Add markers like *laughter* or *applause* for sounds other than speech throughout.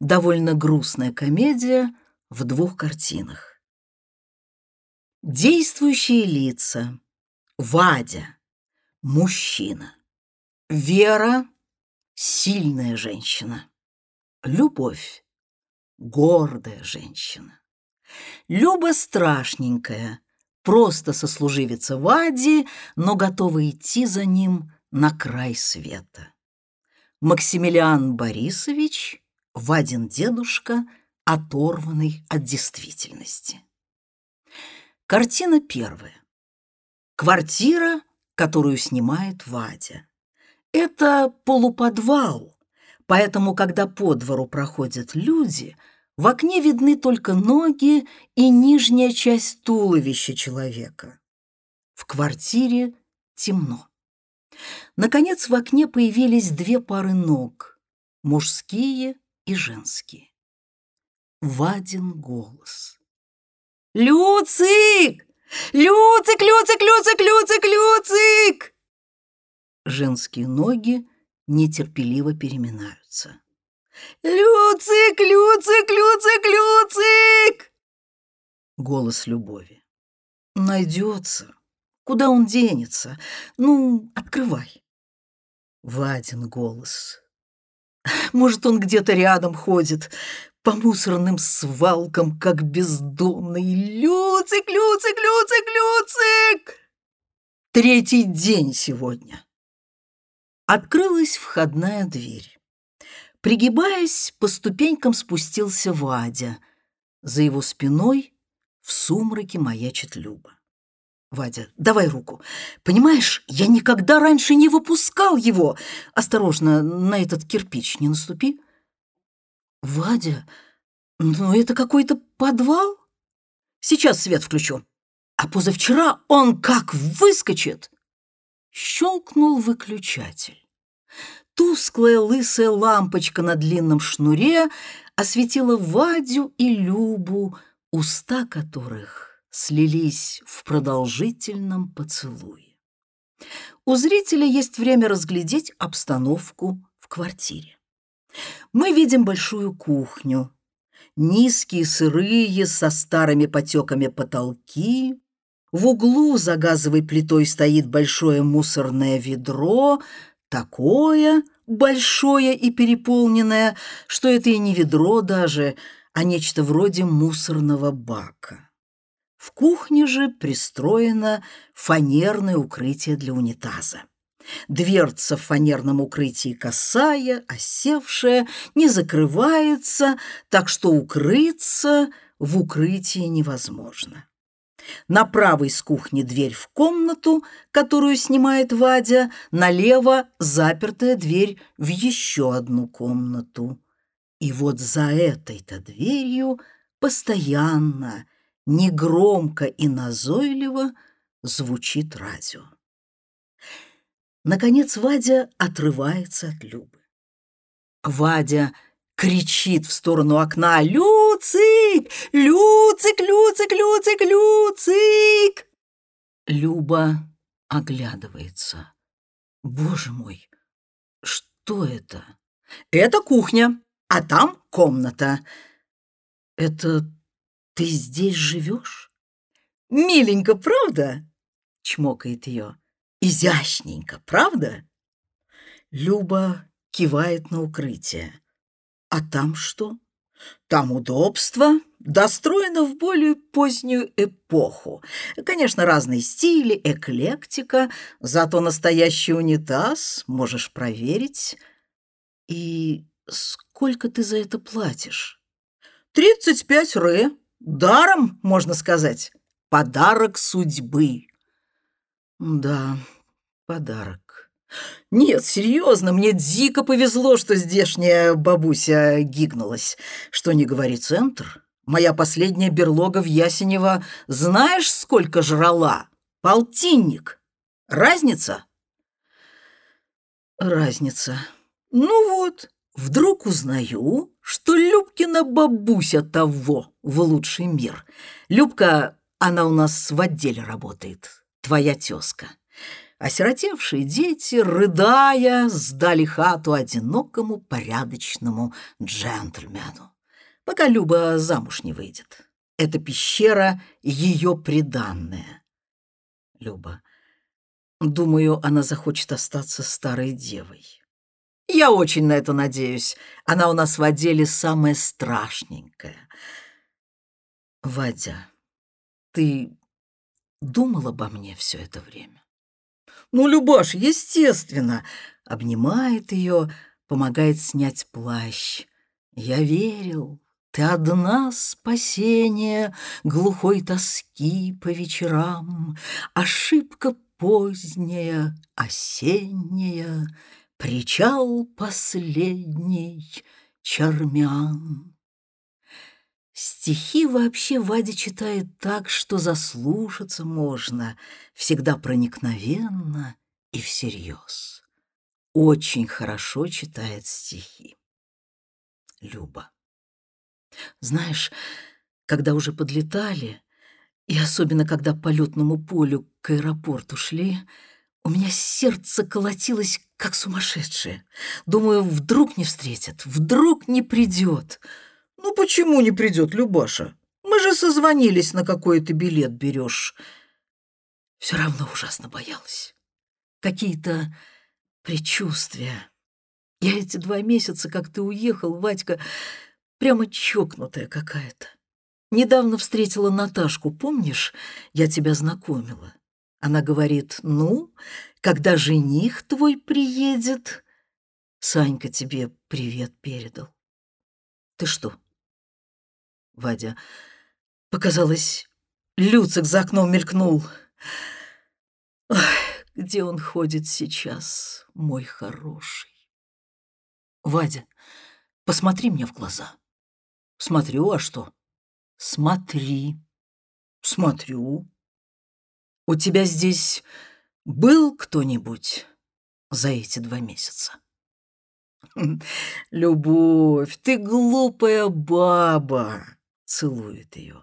Довольно грустная комедия в двух картинах. Действующие лица. Вадя. Мужчина. Вера. Сильная женщина. Любовь. Гордая женщина. Люба страшненькая, просто сослуживица Вади, но готова идти за ним на край света. Максимилиан Борисович, Вадин дедушка, оторванный от действительности. Картина первая. Квартира, которую снимает Вадя. Это полуподвал, поэтому, когда по двору проходят люди, в окне видны только ноги и нижняя часть туловища человека. В квартире темно. Наконец в окне появились две пары ног, мужские и женские. Вадин голос. «Люцик! Люцик, Люцик, Люцик, Люцик, Люцик!» Женские ноги нетерпеливо переминаются. «Люцик, Люцик, Люцик, Люцик!» Голос любови. «Найдется. Куда он денется? Ну, открывай. Вадин голос. Может, он где-то рядом ходит, по мусорным свалкам, как бездомный. Люцик, Люцик, Люцик, Люцик! Третий день сегодня. Открылась входная дверь. Пригибаясь, по ступенькам спустился Вадя. За его спиной в сумраке маячит Люба. Вадя, давай руку. Понимаешь, я никогда раньше не выпускал его. Осторожно, на этот кирпич не наступи. Вадя, ну это какой-то подвал? Сейчас свет включу. А позавчера он как выскочит. Щелкнул выключатель. Тусклая лысая лампочка на длинном шнуре осветила Вадю и Любу, уста которых слились в продолжительном поцелуе. У зрителя есть время разглядеть обстановку в квартире. Мы видим большую кухню, низкие сырые со старыми потеками потолки, в углу за газовой плитой стоит большое мусорное ведро, такое большое и переполненное, что это и не ведро даже, а нечто вроде мусорного бака. В кухне же пристроено фанерное укрытие для унитаза. Дверца в фанерном укрытии косая, осевшая, не закрывается, так что укрыться в укрытии невозможно. Направо из кухни дверь в комнату, которую снимает Вадя, налево запертая дверь в еще одну комнату. И вот за этой-то дверью постоянно негромко и назойливо звучит радио. Наконец Вадя отрывается от Любы. Вадя кричит в сторону окна «Люцик! Люцик! Люцик! Люцик! Люцик!» Люба оглядывается. «Боже мой, что это?» «Это кухня, а там комната». «Это ты здесь живешь? Миленько, правда? Чмокает ее. Изящненько, правда? Люба кивает на укрытие. А там что? Там удобство, достроено в более позднюю эпоху. Конечно, разные стили, эклектика, зато настоящий унитаз можешь проверить. И сколько ты за это платишь? Тридцать пять рэ. Даром, можно сказать, подарок судьбы. Да, подарок. Нет, серьезно, мне дико повезло, что здешняя бабуся гигнулась. Что не говори центр, моя последняя берлога в Ясенево знаешь, сколько жрала? Полтинник. Разница? Разница. Ну вот, вдруг узнаю, что Любкина бабуся того в лучший мир. Любка, она у нас в отделе работает, твоя тезка. осиротевшие дети, рыдая, сдали хату одинокому порядочному джентльмену, пока Люба замуж не выйдет. Эта пещера — ее приданное. Люба, думаю, она захочет остаться старой девой. Я очень на это надеюсь. Она у нас в отделе самая страшненькая. Вадя, ты думал обо мне все это время? Ну, Любаш, естественно. Обнимает ее, помогает снять плащ. Я верил, ты одна спасение глухой тоски по вечерам, Ошибка поздняя, осенняя, Причал последний Чармян. Стихи вообще Вадя читает так, что заслушаться можно, всегда проникновенно и всерьез. Очень хорошо читает стихи. Люба. Знаешь, когда уже подлетали, и особенно когда по летному полю к аэропорту шли, у меня сердце колотилось, как сумасшедшее. Думаю, вдруг не встретят, вдруг не придет. «Ну почему не придет Любаша? Мы же созвонились, на какой ты билет берешь». Все равно ужасно боялась. Какие-то предчувствия. Я эти два месяца, как ты уехал, Вадька, прямо чокнутая какая-то. Недавно встретила Наташку, помнишь? Я тебя знакомила. Она говорит, ну, когда жених твой приедет, Санька тебе привет передал. Ты что, Вадя. Показалось, Люцик за окном мелькнул. Ой, где он ходит сейчас, мой хороший? Вадя, посмотри мне в глаза. Смотрю, а что? Смотри. Смотрю. У тебя здесь был кто-нибудь за эти два месяца? *laughs* Любовь, ты глупая баба целует ее.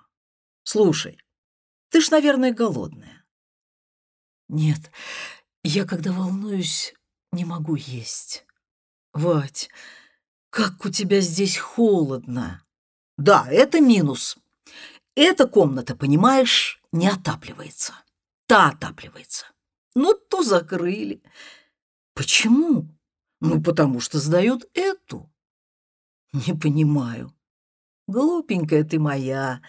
«Слушай, ты ж, наверное, голодная». «Нет, я, когда волнуюсь, не могу есть». «Вать, как у тебя здесь холодно!» «Да, это минус. Эта комната, понимаешь, не отапливается. Та отапливается. Ну, то закрыли. Почему? Ну, потому что сдают эту. Не понимаю. Глупенькая ты моя,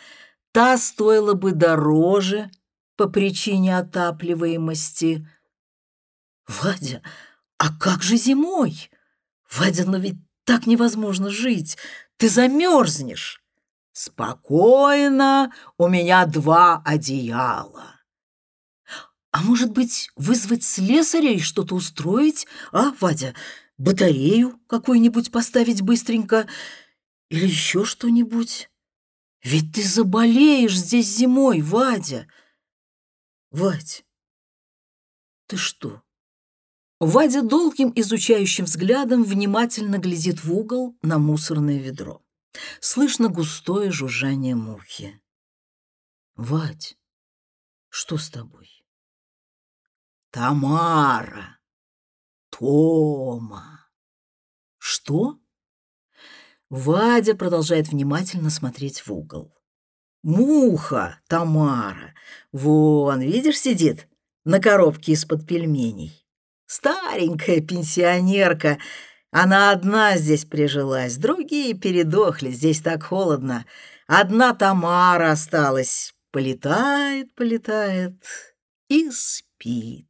та стоила бы дороже по причине отапливаемости. Вадя, а как же зимой? Вадя, но ведь так невозможно жить. Ты замерзнешь. Спокойно, у меня два одеяла. А может быть, вызвать слесаря и что-то устроить, а, Вадя? Батарею какую-нибудь поставить быстренько — или еще что-нибудь? Ведь ты заболеешь здесь зимой, Вадя. Вадь, ты что? Вадя долгим изучающим взглядом внимательно глядит в угол на мусорное ведро. Слышно густое жужжание мухи. Вадь, что с тобой? Тамара, Тома. Что? Вадя продолжает внимательно смотреть в угол. «Муха, Тамара! Вон, видишь, сидит на коробке из-под пельменей. Старенькая пенсионерка. Она одна здесь прижилась, другие передохли, здесь так холодно. Одна Тамара осталась. Полетает, полетает и спит.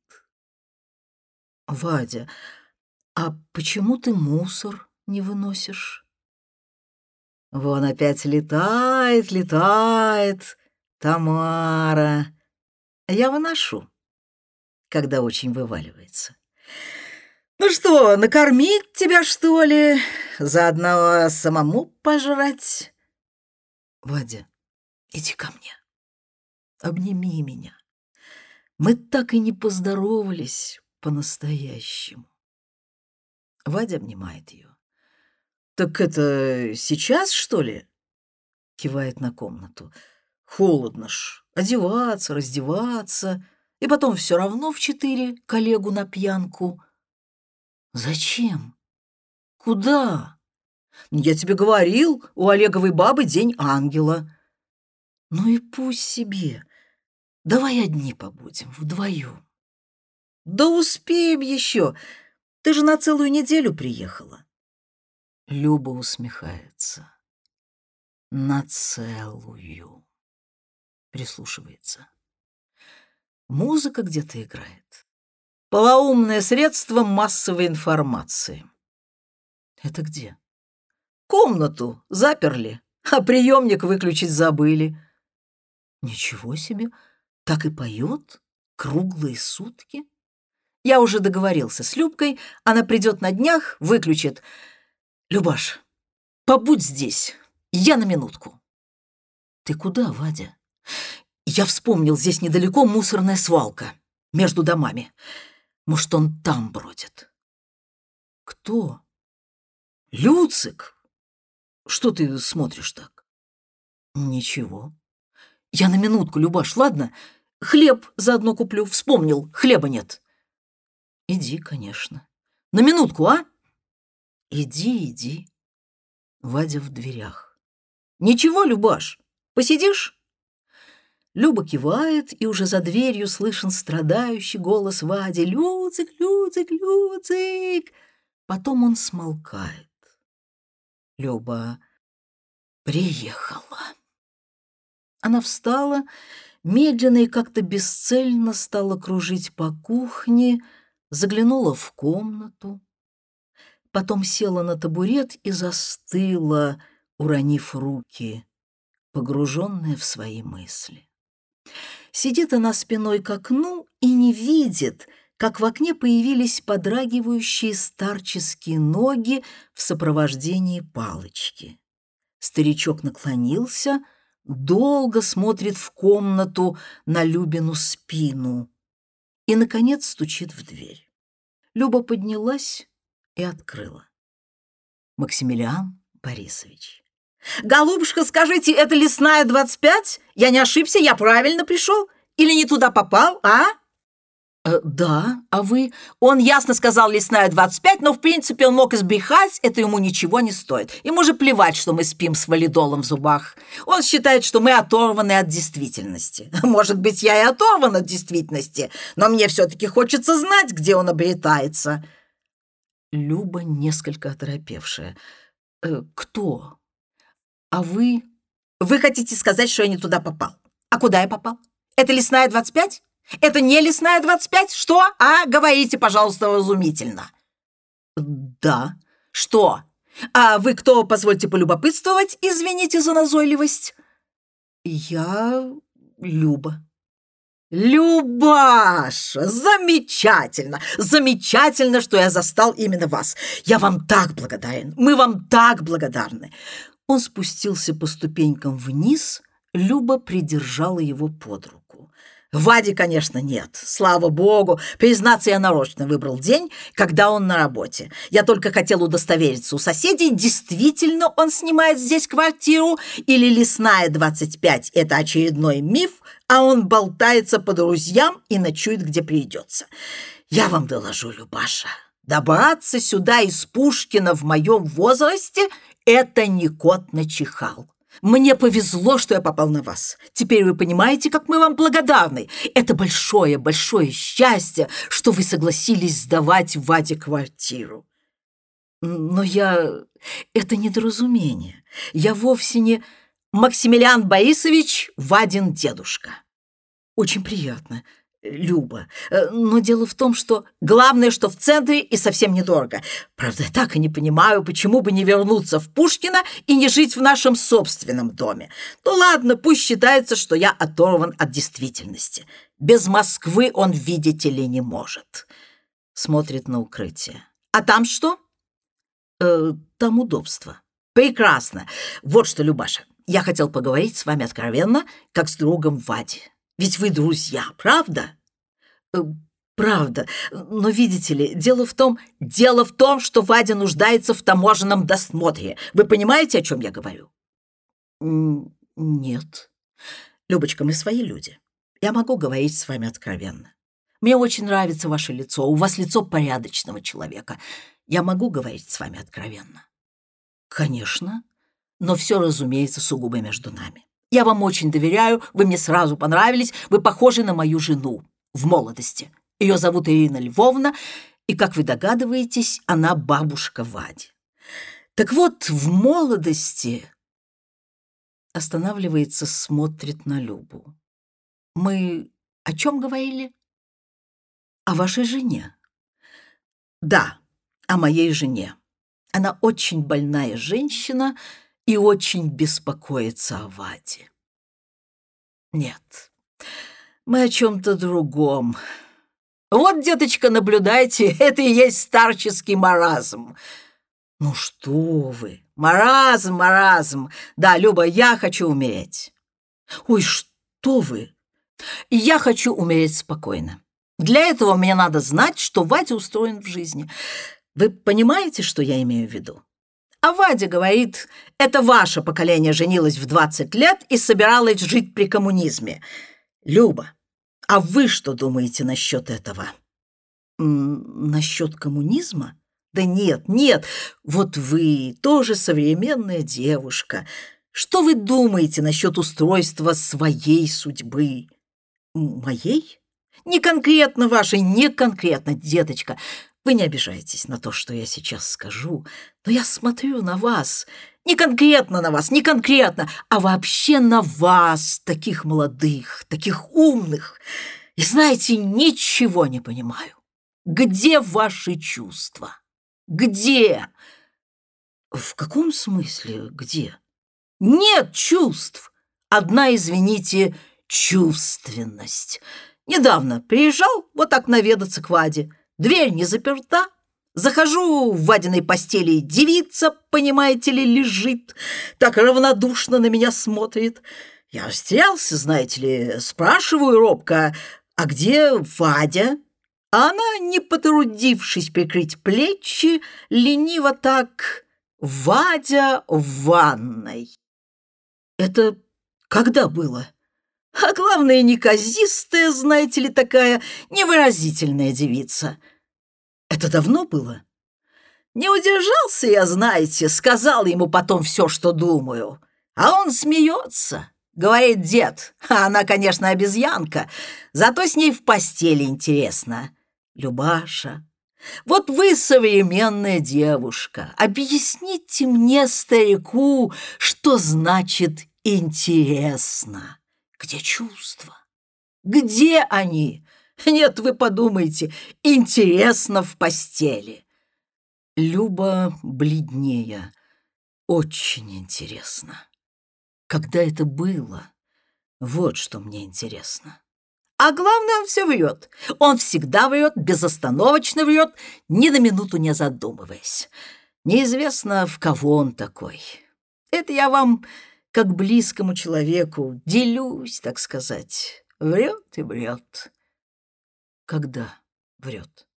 Вадя, а почему ты мусор не выносишь? Вон опять летает, летает. Тамара. Я выношу, когда очень вываливается. Ну что, накормить тебя, что ли? Заодно самому пожрать? Вадя, иди ко мне. Обними меня. Мы так и не поздоровались по-настоящему. Вадя обнимает ее. «Так это сейчас, что ли?» Кивает на комнату. «Холодно ж. Одеваться, раздеваться. И потом все равно в четыре коллегу на пьянку. Зачем? Куда? Я тебе говорил, у Олеговой бабы день ангела. Ну и пусть себе. Давай одни побудем, вдвоем. Да успеем еще. Ты же на целую неделю приехала. Люба усмехается. На целую. Прислушивается. Музыка где-то играет. Полоумное средство массовой информации. Это где? Комнату заперли, а приемник выключить забыли. Ничего себе, так и поет круглые сутки. Я уже договорился с Любкой, она придет на днях, выключит. Любаш, побудь здесь, я на минутку. Ты куда, Вадя? Я вспомнил, здесь недалеко мусорная свалка между домами. Может, он там бродит. Кто? Люцик. Что ты смотришь так? Ничего. Я на минутку, Любаш, ладно? Хлеб заодно куплю. Вспомнил, хлеба нет. Иди, конечно. На минутку, а? Иди, иди. Вадя в дверях. Ничего, Любаш, посидишь? Люба кивает, и уже за дверью слышен страдающий голос Вади. «Люцик, Люцик, Люцик!» Потом он смолкает. Люба приехала. Она встала, медленно и как-то бесцельно стала кружить по кухне, заглянула в комнату, потом села на табурет и застыла, уронив руки, погруженная в свои мысли. Сидит она спиной к окну и не видит, как в окне появились подрагивающие старческие ноги в сопровождении палочки. Старичок наклонился, долго смотрит в комнату на Любину спину и, наконец, стучит в дверь. Люба поднялась и открыла. Максимилиан Борисович. «Голубушка, скажите, это лесная 25? Я не ошибся, я правильно пришел? Или не туда попал, а?» Э, «Да, а вы...» Он ясно сказал «лесная 25», но, в принципе, он мог избрехать, это ему ничего не стоит. Ему же плевать, что мы спим с валидолом в зубах. Он считает, что мы оторваны от действительности. *laughs* Может быть, я и оторван от действительности, но мне все-таки хочется знать, где он обретается. Люба несколько оторопевшая. «Э, «Кто? А вы...» «Вы хотите сказать, что я не туда попал? А куда я попал? Это лесная 25?» Это не лесная 25? Что? А, говорите, пожалуйста, разумительно. Да. Что? А вы кто, позвольте полюбопытствовать? Извините за назойливость. Я Люба. Любаша, замечательно, замечательно, что я застал именно вас. Я вам так благодарен, мы вам так благодарны. Он спустился по ступенькам вниз, Люба придержала его под руку. Вади, конечно, нет. Слава богу. Признаться, я нарочно выбрал день, когда он на работе. Я только хотел удостовериться у соседей, действительно он снимает здесь квартиру, или лесная 25 – это очередной миф, а он болтается по друзьям и ночует, где придется. Я вам доложу, Любаша, добраться сюда из Пушкина в моем возрасте – это не кот начихал. Мне повезло, что я попал на вас. Теперь вы понимаете, как мы вам благодарны. Это большое-большое счастье, что вы согласились сдавать Ваде квартиру. Но я... Это недоразумение. Я вовсе не... Максимилиан Борисович Вадин дедушка. Очень приятно. Люба. Э, но дело в том, что главное, что в центре и совсем недорого. Правда, так и не понимаю, почему бы не вернуться в Пушкино и не жить в нашем собственном доме. Ну ладно, пусть считается, что я оторван от действительности. Без Москвы он, видите ли, не может. Смотрит на укрытие. А там что? Э, там удобство. Прекрасно. Вот что, Любаша, я хотел поговорить с вами откровенно, как с другом Вади. Ведь вы друзья, правда? Э, правда. Но видите ли, дело в том, дело в том, что Вадя нуждается в таможенном досмотре. Вы понимаете, о чем я говорю? Нет. Любочка, мы свои люди. Я могу говорить с вами откровенно. Мне очень нравится ваше лицо. У вас лицо порядочного человека. Я могу говорить с вами откровенно. Конечно, но все, разумеется, сугубо между нами. Я вам очень доверяю, вы мне сразу понравились, вы похожи на мою жену в молодости. Ее зовут Ирина Львовна, и, как вы догадываетесь, она бабушка Вади. Так вот, в молодости останавливается, смотрит на Любу. Мы о чем говорили? О вашей жене. Да, о моей жене. Она очень больная женщина и очень беспокоится о Ваде. Нет, мы о чем-то другом. Вот, деточка, наблюдайте, *laughs* это и есть старческий маразм. Ну что вы, маразм, маразм. Да, Люба, я хочу умереть. Ой, что вы? Я хочу умереть спокойно. Для этого мне надо знать, что Вадя устроен в жизни. Вы понимаете, что я имею в виду? А Вадя говорит, это ваше поколение женилось в 20 лет и собиралось жить при коммунизме. Люба, а вы что думаете насчет этого? Насчет коммунизма? Да нет, нет, вот вы тоже современная девушка. Что вы думаете насчет устройства своей судьбы? Моей? Не конкретно вашей, не конкретно, деточка. Вы не обижайтесь на то, что я сейчас скажу, но я смотрю на вас, не конкретно на вас, не конкретно, а вообще на вас, таких молодых, таких умных. И знаете, ничего не понимаю. Где ваши чувства? Где? В каком смысле где? Нет чувств. Одна, извините, чувственность. Недавно приезжал вот так наведаться к Ваде. Дверь не заперта. Захожу в вадиной постели, девица, понимаете ли, лежит, так равнодушно на меня смотрит. Я растерялся, знаете ли, спрашиваю робко, а где Вадя? А она, не потрудившись прикрыть плечи, лениво так «Вадя в ванной». Это когда было? А главное, неказистая, знаете ли, такая невыразительная девица. Это давно было? Не удержался я, знаете, сказал ему потом все, что думаю. А он смеется, говорит дед. А *laughs* она, конечно, обезьянка, зато с ней в постели интересно. Любаша, вот вы современная девушка. Объясните мне, старику, что значит интересно. Где чувства? Где они? Нет, вы подумайте, интересно в постели. Люба бледнее. Очень интересно. Когда это было? Вот что мне интересно. А главное, он все врет. Он всегда врет, безостановочно врет, ни на минуту не задумываясь. Неизвестно, в кого он такой. Это я вам как близкому человеку, делюсь, так сказать. Врет и врет. Когда врет?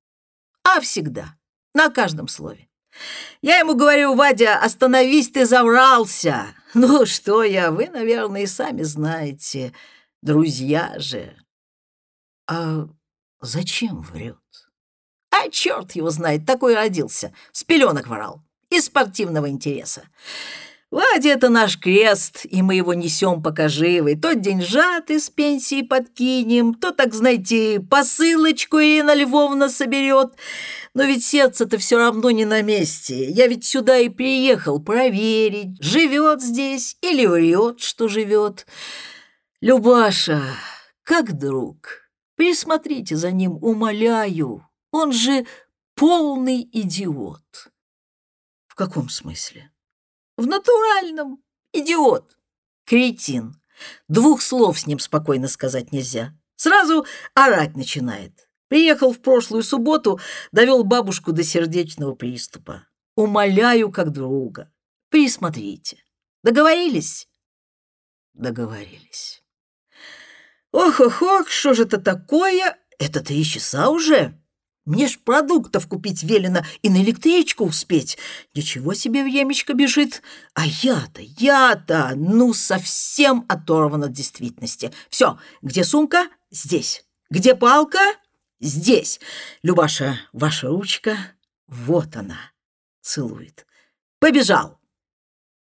А всегда, на каждом слове. Я ему говорю, Вадя, остановись, ты заврался. *laughs* Ну что я, вы, наверное, и сами знаете. Друзья же. А зачем врет? А черт его знает, такой родился. С пеленок врал. Из спортивного интереса. Вадя — это наш крест, и мы его несем пока живы. То деньжат из пенсии подкинем, то, так знаете, посылочку Ирина Львовна соберет. Но ведь сердце-то все равно не на месте. Я ведь сюда и приехал проверить, живет здесь или врет, что живет. Любаша, как друг, присмотрите за ним, умоляю. Он же полный идиот. В каком смысле? В натуральном. Идиот. Кретин. Двух слов с ним спокойно сказать нельзя. Сразу орать начинает. Приехал в прошлую субботу, довел бабушку до сердечного приступа. Умоляю как друга. Присмотрите. Договорились? Договорились. Ох-ох-ох, что же это такое? Это три часа уже. Мне ж продуктов купить велено и на электричку успеть. Ничего себе времечко бежит. А я-то, я-то, ну, совсем оторван от действительности. Все, где сумка? Здесь. Где палка? Здесь. Любаша, ваша ручка. Вот она. Целует. Побежал.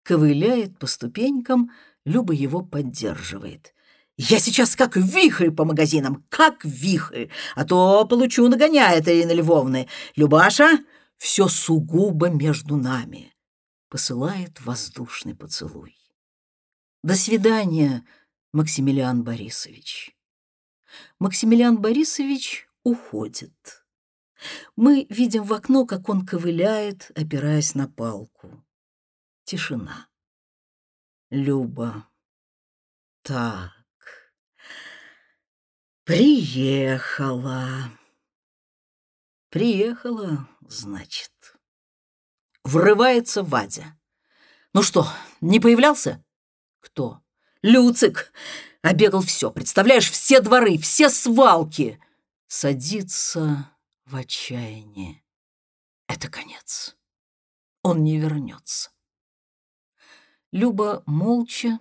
Ковыляет по ступенькам, Люба его поддерживает. Я сейчас как вихрь по магазинам, как вихрь, а то получу нагоняет Ирины Львовны. Любаша, все сугубо между нами. Посылает воздушный поцелуй. До свидания, Максимилиан Борисович. Максимилиан Борисович уходит. Мы видим в окно, как он ковыляет, опираясь на палку. Тишина. Люба. Так. Приехала. Приехала, значит. Врывается Вадя. Ну что, не появлялся? Кто? Люцик. Обегал все, представляешь, все дворы, все свалки. Садится в отчаянии. Это конец. Он не вернется. Люба молча,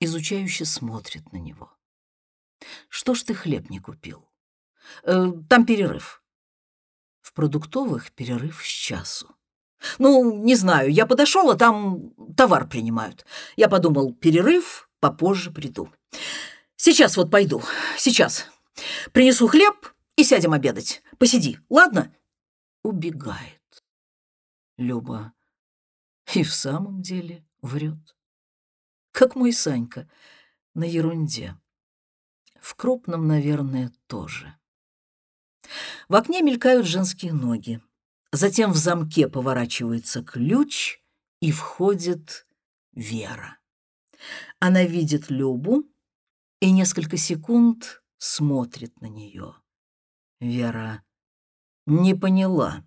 изучающе смотрит на него. Что ж ты хлеб не купил? Э, там перерыв. В продуктовых перерыв с часу. Ну, не знаю, я подошел, а там товар принимают. Я подумал, перерыв, попозже приду. Сейчас вот пойду, сейчас. Принесу хлеб и сядем обедать. Посиди, ладно? Убегает. Люба и в самом деле врет. Как мой Санька на ерунде. В крупном, наверное, тоже. В окне мелькают женские ноги. Затем в замке поворачивается ключ, и входит Вера. Она видит Любу и несколько секунд смотрит на нее. Вера не поняла.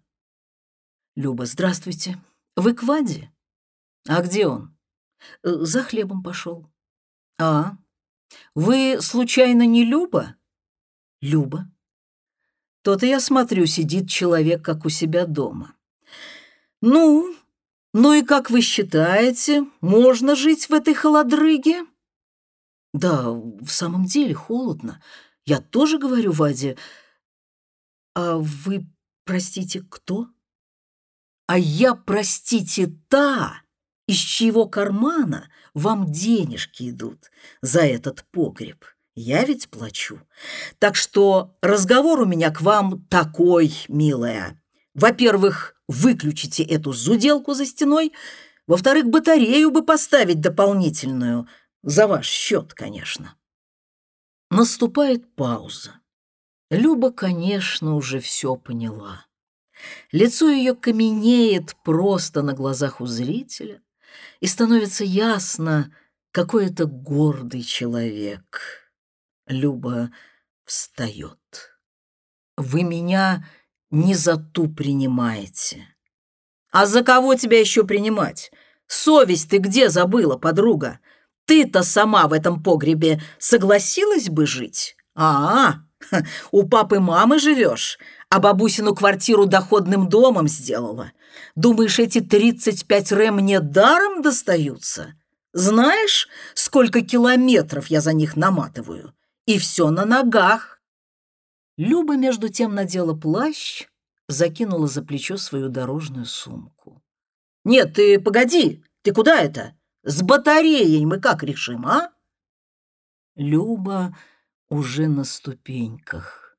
«Люба, здравствуйте. Вы к Ваде? А где он?» «За хлебом пошел». «А, вы, случайно, не Люба? Люба. То-то я смотрю, сидит человек, как у себя дома. Ну, ну и как вы считаете, можно жить в этой холодрыге? Да, в самом деле холодно. Я тоже говорю Ваде. А вы, простите, кто? А я, простите, та, из чьего кармана вам денежки идут за этот погреб. Я ведь плачу. Так что разговор у меня к вам такой, милая. Во-первых, выключите эту зуделку за стеной. Во-вторых, батарею бы поставить дополнительную. За ваш счет, конечно. Наступает пауза. Люба, конечно, уже все поняла. Лицо ее каменеет просто на глазах у зрителя и становится ясно, какой это гордый человек. Люба встает. Вы меня не за ту принимаете. А за кого тебя еще принимать? Совесть ты где забыла, подруга? Ты-то сама в этом погребе согласилась бы жить? А, -а, у папы мамы живешь, а бабусину квартиру доходным домом сделала. Думаешь, эти 35 ре мне даром достаются? Знаешь, сколько километров я за них наматываю? И все на ногах. Люба, между тем, надела плащ, закинула за плечо свою дорожную сумку. «Нет, ты погоди, ты куда это? С батареей мы как решим, а?» Люба уже на ступеньках.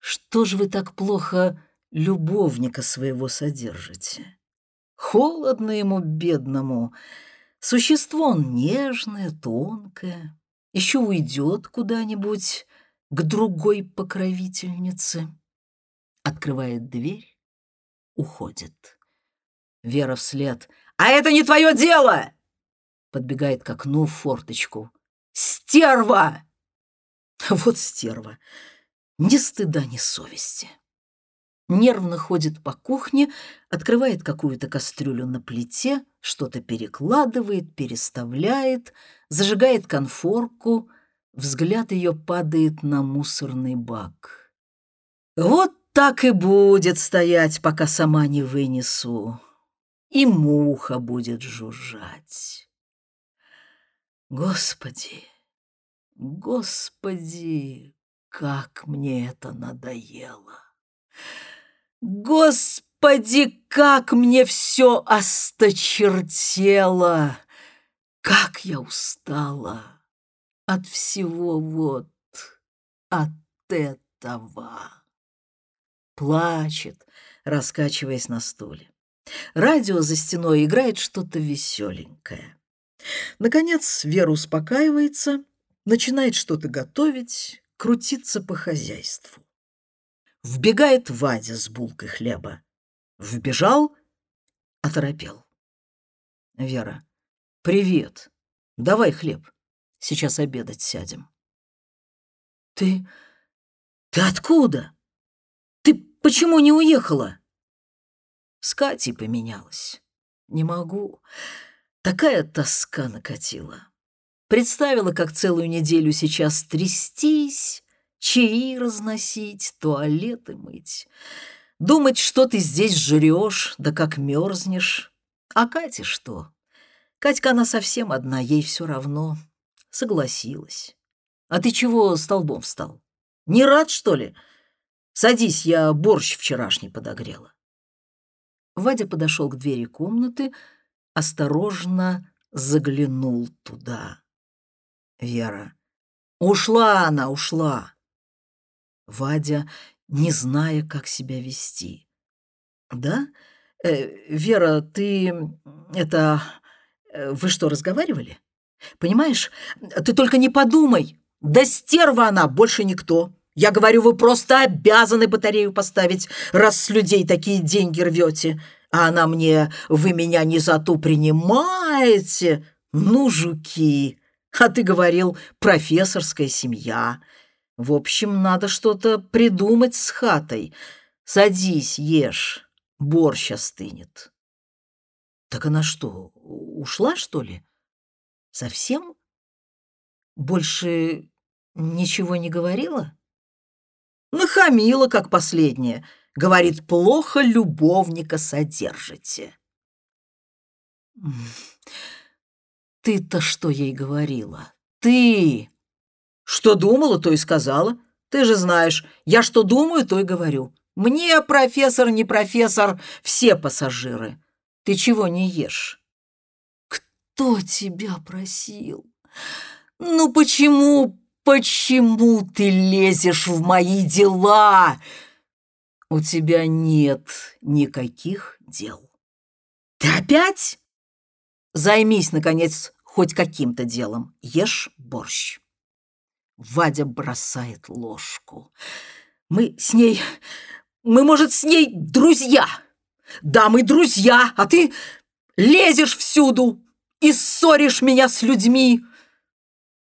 «Что ж вы так плохо любовника своего содержите. Холодно ему, бедному. Существо он нежное, тонкое, еще уйдет куда-нибудь к другой покровительнице. Открывает дверь, уходит. Вера вслед. «А это не твое дело!» Подбегает к окну в форточку. «Стерва!» Вот стерва. Ни стыда, ни совести нервно ходит по кухне, открывает какую-то кастрюлю на плите, что-то перекладывает, переставляет, зажигает конфорку, взгляд ее падает на мусорный бак. Вот так и будет стоять, пока сама не вынесу. И муха будет жужжать. Господи, Господи, как мне это надоело! Господи, как мне все осточертело! Как я устала от всего вот, от этого! Плачет, раскачиваясь на стуле. Радио за стеной играет что-то веселенькое. Наконец Вера успокаивается, начинает что-то готовить, крутиться по хозяйству. Вбегает Вадя с булкой хлеба. Вбежал, оторопел. Вера, привет. Давай хлеб. Сейчас обедать сядем. Ты... ты откуда? Ты почему не уехала? С Катей поменялась. Не могу. Такая тоска накатила. Представила, как целую неделю сейчас трястись, чаи разносить, туалеты мыть. Думать, что ты здесь жрешь, да как мерзнешь. А Кате что? Катька, она совсем одна, ей все равно. Согласилась. А ты чего столбом встал? Не рад, что ли? Садись, я борщ вчерашний подогрела. Вадя подошел к двери комнаты, осторожно заглянул туда. Вера. Ушла она, ушла. Вадя, не зная, как себя вести. «Да? Э, Вера, ты... это... Э, вы что, разговаривали? Понимаешь, ты только не подумай. Да стерва она, больше никто. Я говорю, вы просто обязаны батарею поставить, раз с людей такие деньги рвете. А она мне, вы меня не за ту принимаете. Ну, жуки. А ты говорил, профессорская семья. В общем, надо что-то придумать с хатой. Садись, ешь, борщ остынет. Так она что, ушла, что ли? Совсем? Больше ничего не говорила? Нахамила, как последняя. Говорит, плохо любовника содержите. Ты-то что ей говорила? Ты! Что думала, то и сказала. Ты же знаешь, я что думаю, то и говорю. Мне, профессор, не профессор, все пассажиры. Ты чего не ешь? Кто тебя просил? Ну почему, почему ты лезешь в мои дела? У тебя нет никаких дел. Ты опять? Займись, наконец, хоть каким-то делом. Ешь борщ. Вадя бросает ложку. Мы с ней... Мы, может, с ней друзья. Да, мы друзья, а ты лезешь всюду и ссоришь меня с людьми.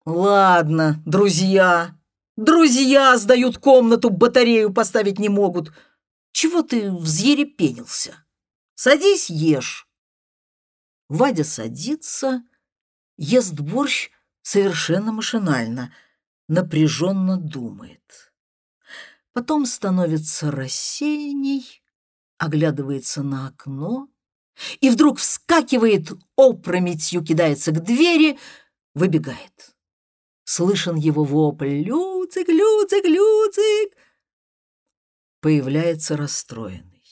Ладно, друзья. Друзья сдают комнату, батарею поставить не могут. Чего ты взъерепенился? Садись, ешь. Вадя садится, ест борщ совершенно машинально — напряженно думает. Потом становится рассеянней, оглядывается на окно и вдруг вскакивает, опрометью кидается к двери, выбегает. Слышен его вопль «Люцик, Люцик, Люцик!» Появляется расстроенный.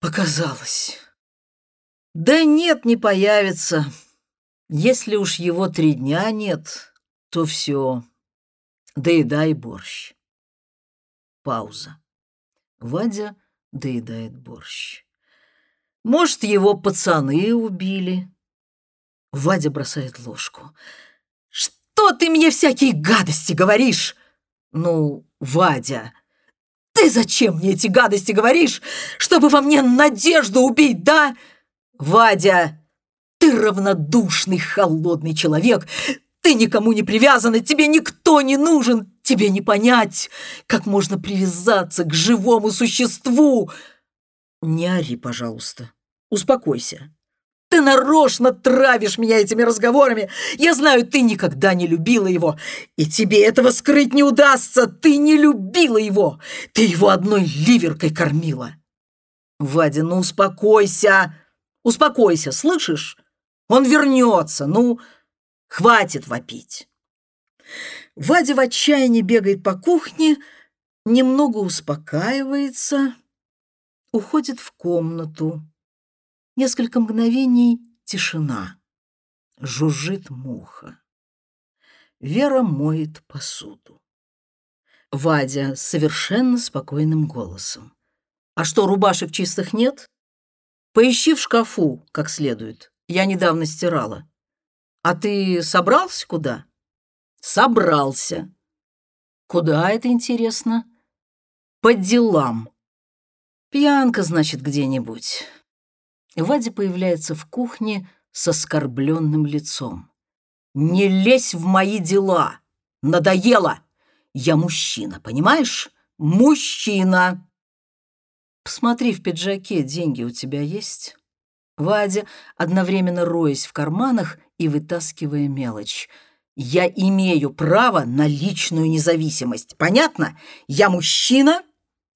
Показалось. Да нет, не появится. Если уж его три дня нет, то все. Доедай борщ. Пауза. Вадя доедает борщ. Может, его пацаны убили. Вадя бросает ложку. «Что ты мне всякие гадости говоришь?» «Ну, Вадя, ты зачем мне эти гадости говоришь? Чтобы во мне надежду убить, да? Вадя, ты равнодушный, холодный человек. Ты никому не привязана, тебе никто не нужен, тебе не понять, как можно привязаться к живому существу. Не ори, пожалуйста, успокойся. Ты нарочно травишь меня этими разговорами. Я знаю, ты никогда не любила его, и тебе этого скрыть не удастся. Ты не любила его. Ты его одной ливеркой кормила. Вадя, ну успокойся. Успокойся, слышишь? Он вернется. Ну, хватит вопить. Вадя в отчаянии бегает по кухне, немного успокаивается, уходит в комнату. Несколько мгновений тишина. Жужжит муха. Вера моет посуду. Вадя совершенно спокойным голосом. «А что, рубашек чистых нет? Поищи в шкафу как следует. Я недавно стирала. А ты собрался куда?» «Собрался». «Куда это, интересно?» «По делам». «Пьянка, значит, где-нибудь». Вадя появляется в кухне с оскорбленным лицом. «Не лезь в мои дела! Надоело! Я мужчина, понимаешь? Мужчина!» «Посмотри, в пиджаке деньги у тебя есть?» Вадя, одновременно роясь в карманах и вытаскивая мелочь. «Я имею право на личную независимость, понятно? Я мужчина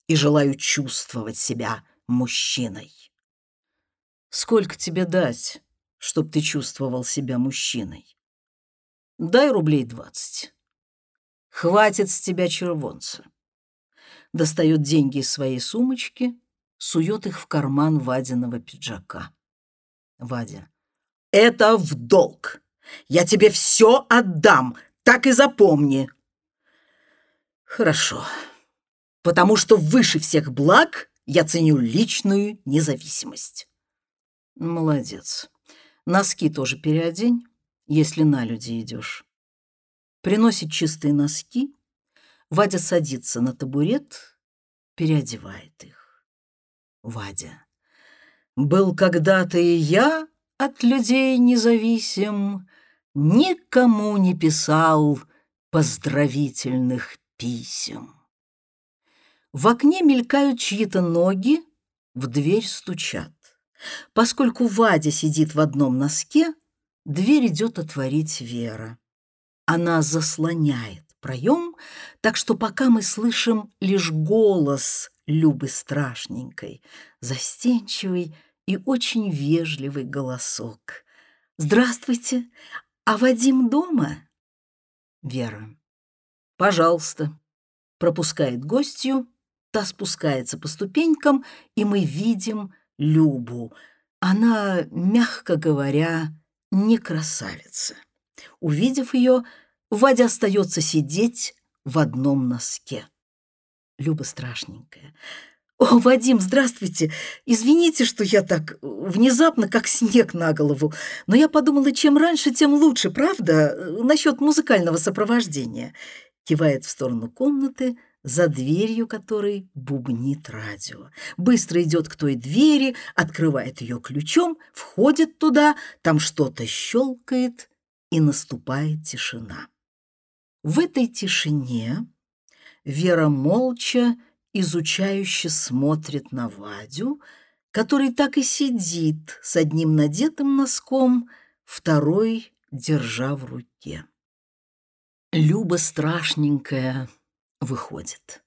и желаю чувствовать себя мужчиной». Сколько тебе дать, чтоб ты чувствовал себя мужчиной? Дай рублей двадцать. Хватит с тебя червонца. Достает деньги из своей сумочки, сует их в карман Вадиного пиджака. Вадя. Это в долг. Я тебе все отдам, так и запомни. Хорошо. Потому что выше всех благ я ценю личную независимость. Молодец. Носки тоже переодень, если на люди идешь. Приносит чистые носки. Вадя садится на табурет, переодевает их. Вадя. Был когда-то и я от людей независим, Никому не писал поздравительных писем. В окне мелькают чьи-то ноги, в дверь стучат. Поскольку Вадя сидит в одном носке, дверь идет отворить Вера. Она заслоняет проем, так что пока мы слышим лишь голос Любы Страшненькой, застенчивый и очень вежливый голосок. «Здравствуйте! А Вадим дома?» Вера. «Пожалуйста». Пропускает гостью, та спускается по ступенькам, и мы видим Любу. Она, мягко говоря, не красавица. Увидев ее, Вадя остается сидеть в одном носке. Люба страшненькая. «О, Вадим, здравствуйте! Извините, что я так внезапно, как снег на голову, но я подумала, чем раньше, тем лучше, правда, насчет музыкального сопровождения?» Кивает в сторону комнаты, за дверью которой бубнит радио. Быстро идет к той двери, открывает ее ключом, входит туда, там что-то щелкает, и наступает тишина. В этой тишине Вера молча, изучающе смотрит на Вадю, который так и сидит с одним надетым носком, второй держа в руке. Люба страшненькая, выходит.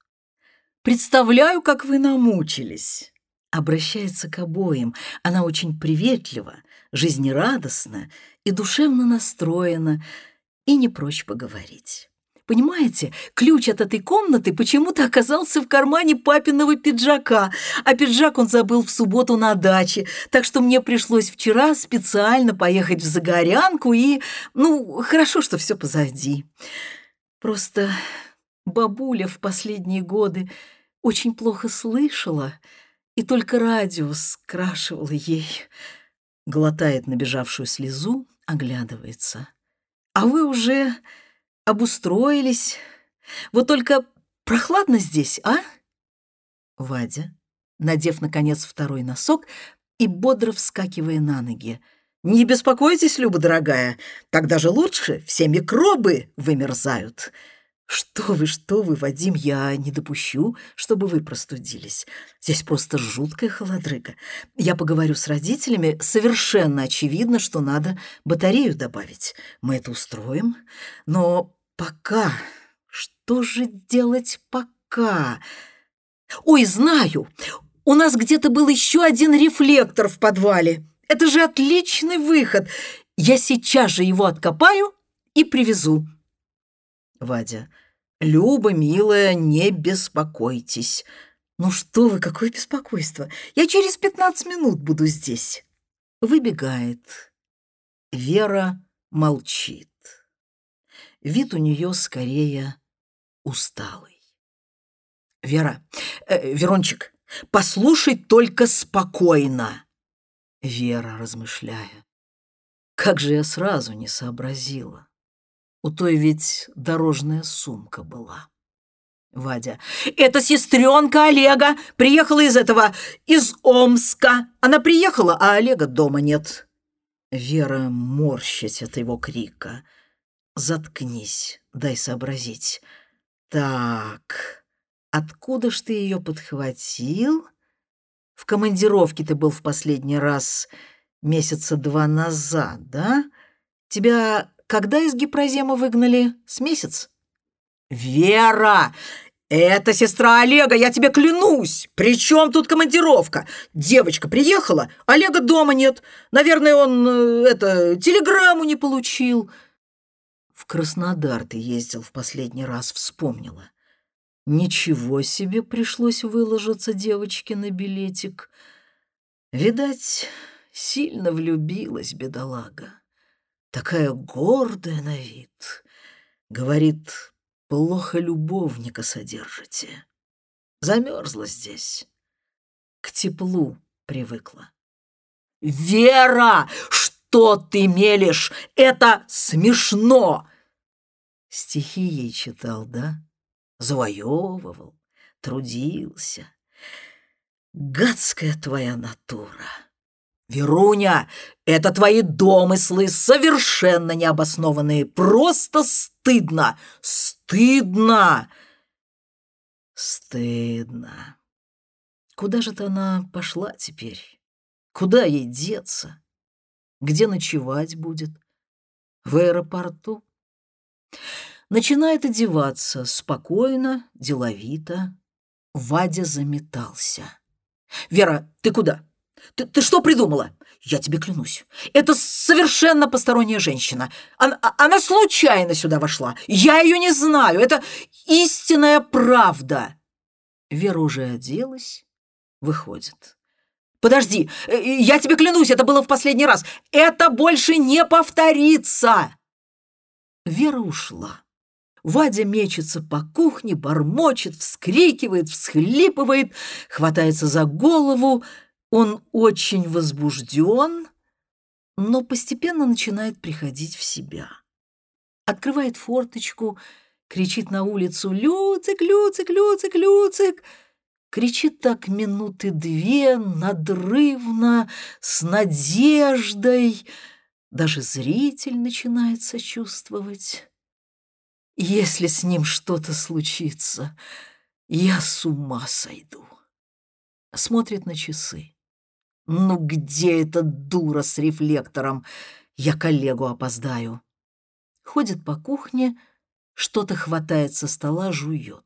«Представляю, как вы намучились!» Обращается к обоим. Она очень приветлива, жизнерадостна и душевно настроена, и не прочь поговорить. Понимаете, ключ от этой комнаты почему-то оказался в кармане папиного пиджака, а пиджак он забыл в субботу на даче, так что мне пришлось вчера специально поехать в Загорянку и... Ну, хорошо, что все позади. Просто Бабуля в последние годы очень плохо слышала, и только радио скрашивало ей. Глотает набежавшую слезу, оглядывается. А вы уже обустроились. Вот только прохладно здесь, а? Вадя, надев, наконец, второй носок и бодро вскакивая на ноги. «Не беспокойтесь, Люба, дорогая, так даже лучше, все микробы вымерзают. Что вы, что вы, Вадим, я не допущу, чтобы вы простудились. Здесь просто жуткая холодрыга. Я поговорю с родителями. Совершенно очевидно, что надо батарею добавить. Мы это устроим. Но пока... Что же делать пока? Ой, знаю! У нас где-то был еще один рефлектор в подвале. Это же отличный выход. Я сейчас же его откопаю и привезу. Вадя. «Люба, милая, не беспокойтесь». «Ну что вы, какое беспокойство! Я через пятнадцать минут буду здесь». Выбегает. Вера молчит. Вид у нее скорее усталый. «Вера, э, Верончик, послушай только спокойно!» Вера, размышляя. «Как же я сразу не сообразила!» У той ведь дорожная сумка была. Вадя. «Это сестренка Олега. Приехала из этого, из Омска. Она приехала, а Олега дома нет». Вера морщась от его крика. «Заткнись, дай сообразить. Так, откуда ж ты ее подхватил? В командировке ты был в последний раз месяца два назад, да? Тебя когда из гипрозема выгнали? С месяц? Вера! Это сестра Олега, я тебе клянусь! При чем тут командировка? Девочка приехала, Олега дома нет. Наверное, он, э, это, телеграмму не получил. В Краснодар ты ездил в последний раз, вспомнила. Ничего себе пришлось выложиться девочке на билетик. Видать, сильно влюбилась бедолага такая гордая на вид. Говорит, плохо любовника содержите. Замерзла здесь. К теплу привыкла. «Вера, что ты мелешь? Это смешно!» Стихи ей читал, да? Завоевывал, трудился. Гадская твоя натура. «Веруня, это твои домыслы, совершенно необоснованные. Просто стыдно! Стыдно!» «Стыдно. Куда же-то она пошла теперь? Куда ей деться? Где ночевать будет? В аэропорту?» Начинает одеваться спокойно, деловито. Вадя заметался. «Вера, ты куда?» Ты, ты что придумала? Я тебе клянусь. Это совершенно посторонняя женщина. Она, она случайно сюда вошла. Я ее не знаю. Это истинная правда. Вера уже оделась, выходит. Подожди, э, я тебе клянусь, это было в последний раз. Это больше не повторится. Вера ушла. Вадя мечется по кухне, бормочет, вскрикивает, всхлипывает, хватается за голову, он очень возбужден, но постепенно начинает приходить в себя. Открывает форточку, кричит на улицу «Люцик, Люцик, Люцик, Люцик!» Кричит так минуты две, надрывно, с надеждой. Даже зритель начинает сочувствовать. Если с ним что-то случится, я с ума сойду. Смотрит на часы. Ну где эта дура с рефлектором? Я коллегу опоздаю. Ходит по кухне, что-то хватает со стола, жует.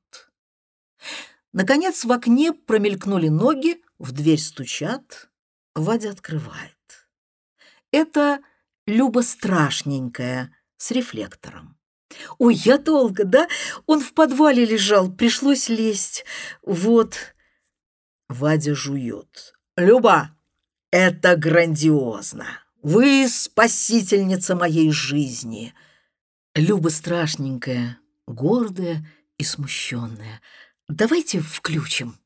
Наконец в окне промелькнули ноги, в дверь стучат, Вадя открывает. Это Люба страшненькая, с рефлектором. «Ой, я долго, да? Он в подвале лежал, пришлось лезть. Вот». Вадя жует. «Люба, это грандиозно. Вы спасительница моей жизни. Люба страшненькая, гордая и смущенная. Давайте включим.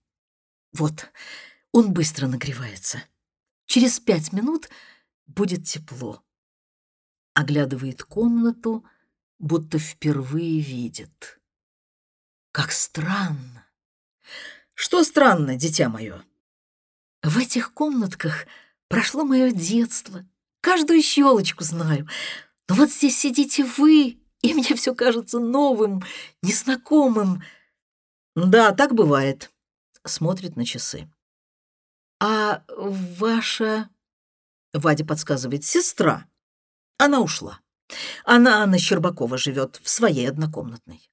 Вот, он быстро нагревается. Через пять минут будет тепло. Оглядывает комнату, будто впервые видит. Как странно. Что странно, дитя мое? В этих комнатках прошло мое детство. Каждую щелочку знаю. Но вот здесь сидите вы, и мне все кажется новым, незнакомым. Да, так бывает. Смотрит на часы. А ваша... Вадя подсказывает, сестра. Она ушла. Она, Анна Щербакова, живет в своей однокомнатной.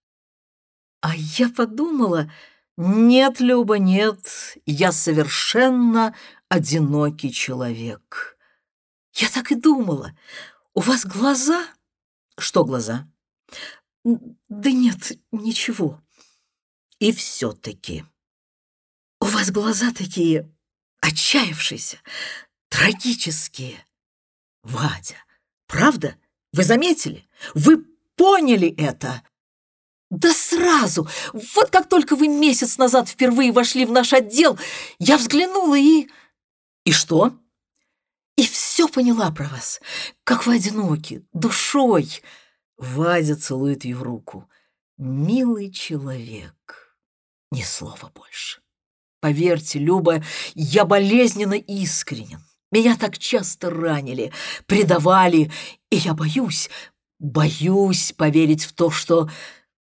А я подумала, нет, Люба, нет, я совершенно одинокий человек. Я так и думала. У вас глаза? Что глаза? Да нет, ничего. И все-таки. У вас глаза такие отчаявшиеся, трагические. Вадя, правда? Вы заметили? Вы поняли это? Да сразу! Вот как только вы месяц назад впервые вошли в наш отдел, я взглянула и... И что? И все поняла про вас. Как вы одиноки, душой. Вадя целует ее руку. Милый человек. Ни слова больше. Поверьте, Люба, я болезненно искренен. Меня так часто ранили, предавали, и я боюсь, боюсь поверить в то, что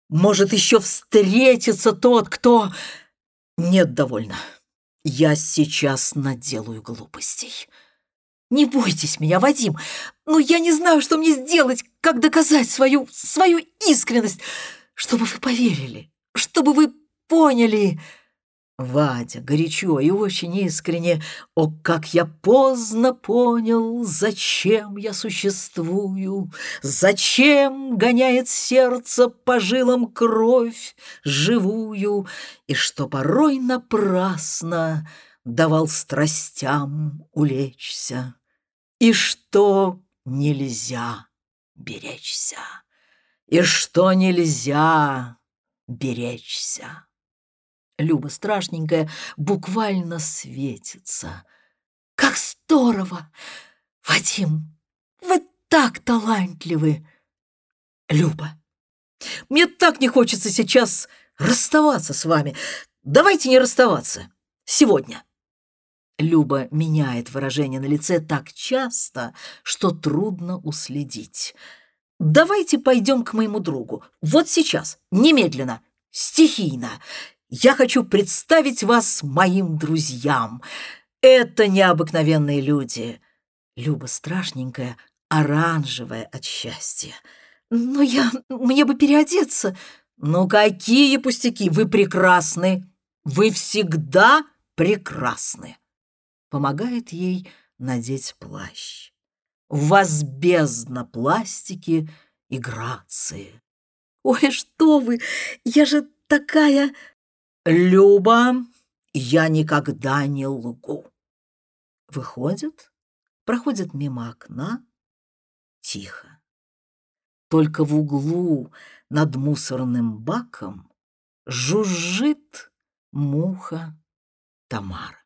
может еще встретиться тот, кто... Нет, довольно. Я сейчас наделаю глупостей. Не бойтесь меня, Вадим. Но я не знаю, что мне сделать, как доказать свою, свою искренность, чтобы вы поверили, чтобы вы поняли... Вадя горячо и очень искренне, «О, как я поздно понял, зачем я существую, зачем гоняет сердце по жилам кровь живую, и что порой напрасно давал страстям улечься, и что нельзя беречься, и что нельзя беречься». Люба страшненькая буквально светится. «Как здорово! Вадим, вы так талантливы!» «Люба, мне так не хочется сейчас расставаться с вами. Давайте не расставаться. Сегодня». Люба меняет выражение на лице так часто, что трудно уследить. «Давайте пойдем к моему другу. Вот сейчас, немедленно, стихийно. Я хочу представить вас моим друзьям. Это необыкновенные люди. Люба страшненькая, оранжевая от счастья. Но я... мне бы переодеться. Ну какие пустяки, вы прекрасны. Вы всегда прекрасны. Помогает ей надеть плащ. В вас бездна пластики и грации. Ой, что вы, я же такая... «Люба, я никогда не лгу». Выходит, проходит мимо окна, тихо. Только в углу над мусорным баком жужжит муха Тамара.